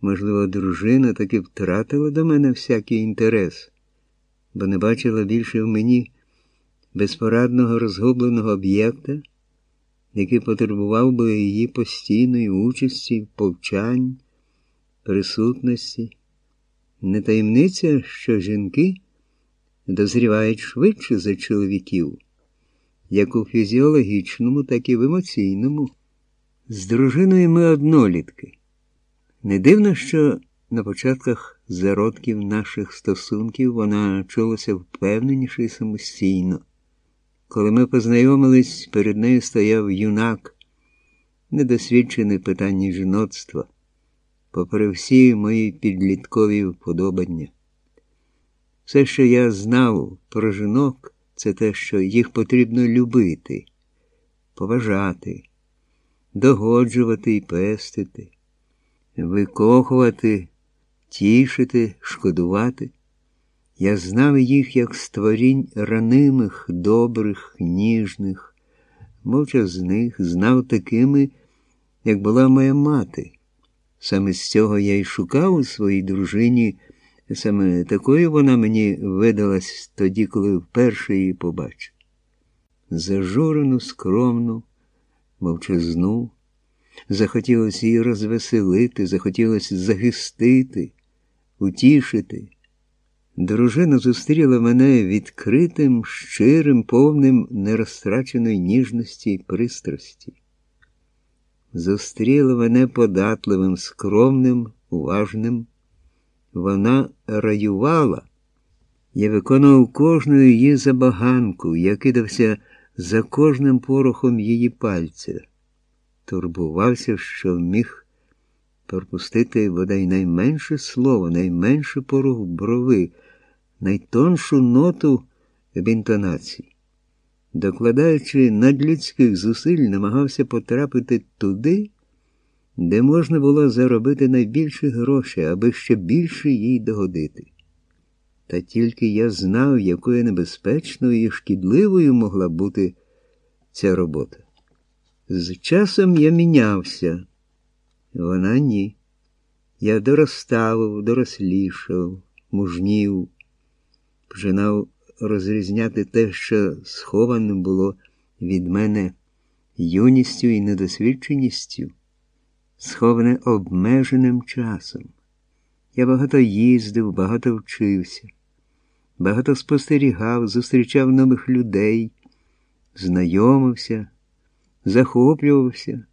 Можливо, дружина таки втратила до мене всякий інтерес, бо не бачила більше в мені безпорадного розгубленого об'єкта, який потребував би її постійної участі, повчань, присутності. Не таємниця, що жінки дозрівають швидше за чоловіків, як у фізіологічному, так і в емоційному. З дружиною ми однолітки. Не дивно, що на початках зародків наших стосунків вона чулася впевненіше і самостійно. Коли ми познайомились, перед нею стояв юнак, недосвідчений питанні жіноцтва, попри всі мої підліткові вподобання. Все, що я знав про жінок, це те, що їх потрібно любити, поважати, догоджувати і пестити, викохувати, тішити, шкодувати. Я знав їх як створінь ранимих, добрих, ніжних, мовчазних, знав такими, як була моя мати. Саме з цього я й шукав у своїй дружині, саме такою вона мені видалась тоді, коли вперше її побачив. Зажурену, скромну, мовчазну, захотілося її розвеселити, захотілося захистити, утішити. Дружина зустріла мене відкритим, щирим, повним нерозтраченої ніжності і пристрасті. Зустріла мене податливим, скромним, уважним. Вона раювала. Я виконував кожну її забаганку, я кидався за кожним порохом її пальця, турбувався, що міг пропустити бодай найменше слово, найменше порох брови найтоншу ноту в інтонації. Докладаючи надлюдських зусиль, намагався потрапити туди, де можна було заробити найбільше грошей, аби ще більше їй догодити. Та тільки я знав, якою небезпечною і шкідливою могла бути ця робота. З часом я мінявся, вона ні. Я доростав, дорослішав, мужнів починав розрізняти те, що сховане було від мене юністю і недосвідченістю, сховане обмеженим часом. Я багато їздив, багато вчився, багато спостерігав, зустрічав нових людей, знайомився, захоплювався,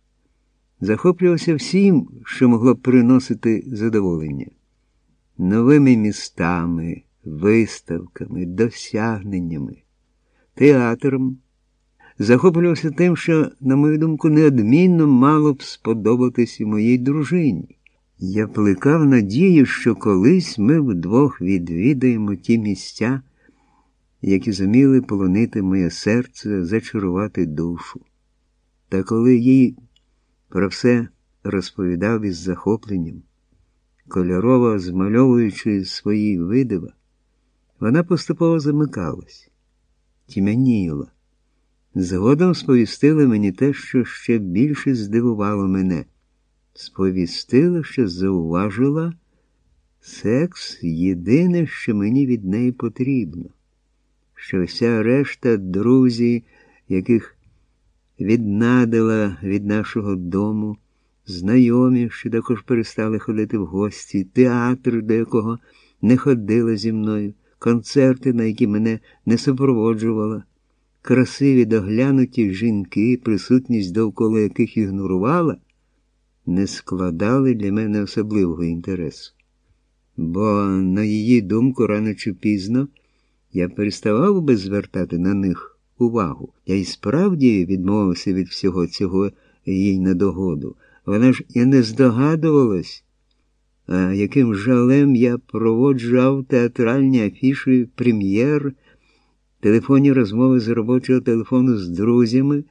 захоплювався всім, що могло приносити задоволення, новими містами виставками, досягненнями, театром, захоплювався тим, що, на мою думку, неодмінно мало б сподобатись і моїй дружині. Я плекав надію, що колись ми вдвох відвідаємо ті місця, які зуміли полонити моє серце, зачарувати душу. Та коли їй про все розповідав із захопленням, кольорово змальовуючи свої видива, вона поступово замикалась, тьмяніла. Згодом сповістила мені те, що ще більше здивувало мене. Сповістила, що зауважила секс єдине, що мені від неї потрібно, що вся решта друзі, яких віднадила від нашого дому, знайомі, що також перестали ходити в гості, театр, до якого не ходила зі мною. Концерти, на які мене не супроводжувала, красиві доглянуті жінки, присутність довкола яких ігнорувала, не складали для мене особливого інтересу. Бо, на її думку, рано чи пізно я переставав би звертати на них увагу. Я й справді відмовився від всього цього їй на догоду. Вона ж і не здогадувалась а яким жалем я проводжав театральні афіші прем'єр, телефонні розмови з робочого телефону з друзями,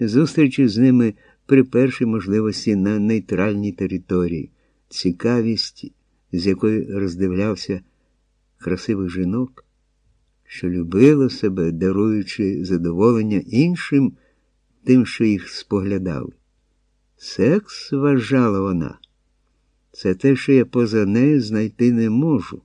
зустрічі з ними при першій можливості на нейтральній території, цікавість, з якою роздивлявся красивих жінок, що любило себе, даруючи задоволення іншим, тим, що їх споглядали. Секс вважала вона Це те, що я поза нею знайти не можу.